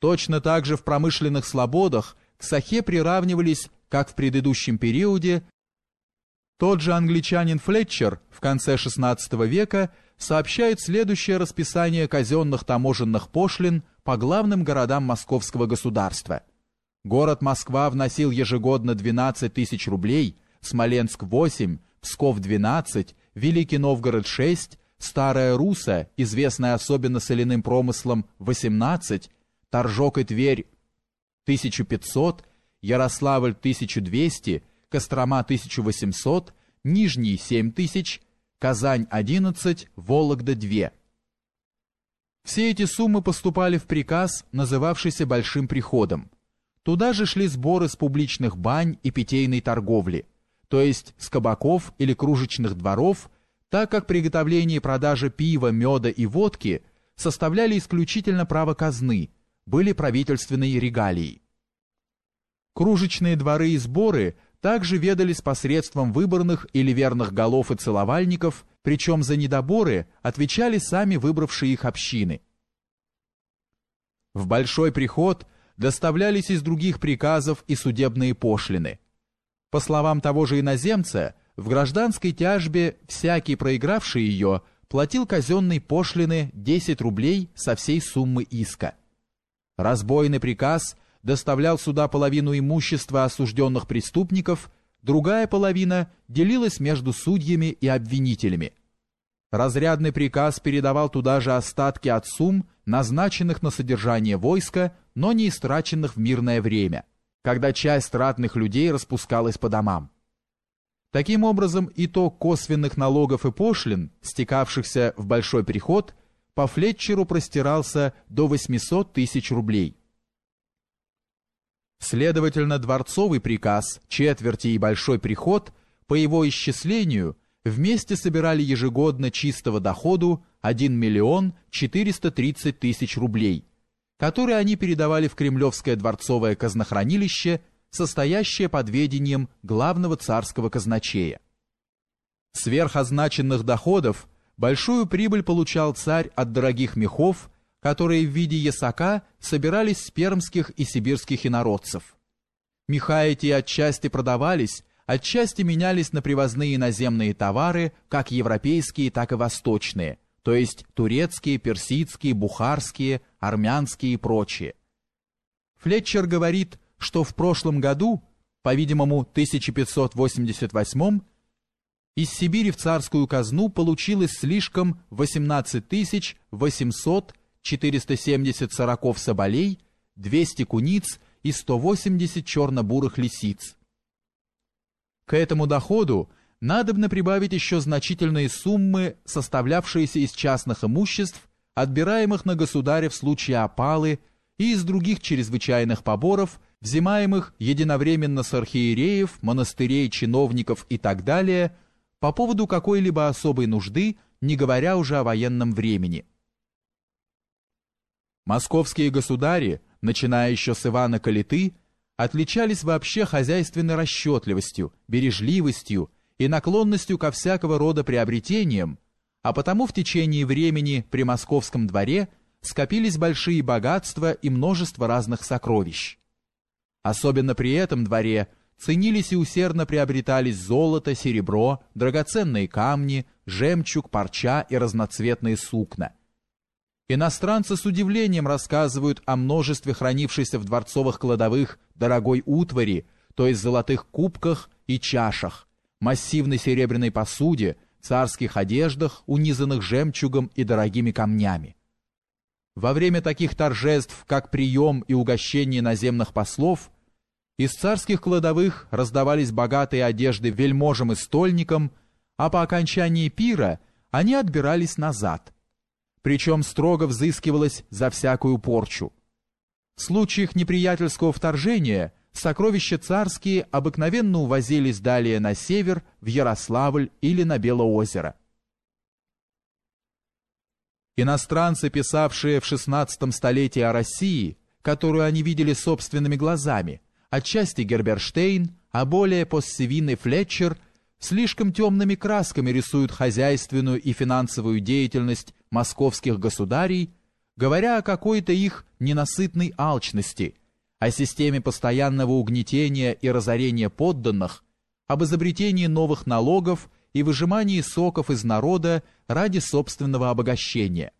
Точно так же в промышленных слободах к сахе приравнивались, как в предыдущем периоде, тот же англичанин Флетчер в конце XVI века сообщает следующее расписание казенных таможенных пошлин по главным городам московского государства. Город Москва вносил ежегодно 12 тысяч рублей, Смоленск 8, Псков 12, Великий Новгород 6, Старая Руса, известная особенно соляным промыслом, 18, Торжок и Тверь 1500, Ярославль 1200, Кострома 1800, Нижний 7000, Казань 11, Вологда 2. Все эти суммы поступали в приказ, называвшийся Большим приходом. Туда же шли сборы с публичных бань и питейной торговли, то есть с кабаков или кружечных дворов, так как приготовление и продажа пива, меда и водки составляли исключительно право казны, были правительственной регалией. Кружечные дворы и сборы также ведались посредством выборных или верных голов и целовальников, причем за недоборы отвечали сами выбравшие их общины. В большой приход доставлялись из других приказов и судебные пошлины. По словам того же иноземца, в гражданской тяжбе всякий проигравший ее платил казенной пошлины 10 рублей со всей суммы иска. Разбойный приказ доставлял сюда половину имущества осужденных преступников, другая половина делилась между судьями и обвинителями. Разрядный приказ передавал туда же остатки от сумм, назначенных на содержание войска, но не истраченных в мирное время, когда часть ратных людей распускалась по домам. Таким образом, итог косвенных налогов и пошлин, стекавшихся в большой приход, по Флетчеру простирался до 800 тысяч рублей. Следовательно, дворцовый приказ, четверти и большой приход по его исчислению вместе собирали ежегодно чистого доходу 1 миллион 430 тысяч рублей, которые они передавали в Кремлевское дворцовое казнохранилище, состоящее под ведением главного царского казначея. Сверх означенных доходов большую прибыль получал царь от дорогих мехов которые в виде ясака собирались с пермских и сибирских инородцев. Меха эти отчасти продавались, отчасти менялись на привозные наземные товары, как европейские, так и восточные, то есть турецкие, персидские, бухарские, армянские и прочие. Флетчер говорит, что в прошлом году, по-видимому, 1588 из Сибири в царскую казну получилось слишком 18 800 470 сороков соболей, 200 куниц и 180 черно-бурых лисиц. К этому доходу надобно прибавить еще значительные суммы, составлявшиеся из частных имуществ, отбираемых на государя в случае опалы и из других чрезвычайных поборов, взимаемых единовременно с архиереев, монастырей, чиновников и так далее, по поводу какой-либо особой нужды, не говоря уже о военном времени. Московские государи, начиная еще с Ивана Калиты, отличались вообще хозяйственной расчетливостью, бережливостью и наклонностью ко всякого рода приобретениям, а потому в течение времени при московском дворе скопились большие богатства и множество разных сокровищ. Особенно при этом дворе ценились и усердно приобретались золото, серебро, драгоценные камни, жемчуг, парча и разноцветные сукна – Иностранцы с удивлением рассказывают о множестве хранившейся в дворцовых кладовых дорогой утвари, то есть золотых кубках и чашах, массивной серебряной посуде, царских одеждах, унизанных жемчугом и дорогими камнями. Во время таких торжеств, как прием и угощение наземных послов, из царских кладовых раздавались богатые одежды вельможам и стольникам, а по окончании пира они отбирались назад – причем строго взыскивалось за всякую порчу. В случаях неприятельского вторжения сокровища царские обыкновенно увозились далее на север, в Ярославль или на Белоозеро. Иностранцы, писавшие в XVI столетии о России, которую они видели собственными глазами, отчасти Герберштейн, а более постсевин Флетчер – слишком темными красками рисуют хозяйственную и финансовую деятельность московских государей, говоря о какой-то их ненасытной алчности, о системе постоянного угнетения и разорения подданных, об изобретении новых налогов и выжимании соков из народа ради собственного обогащения –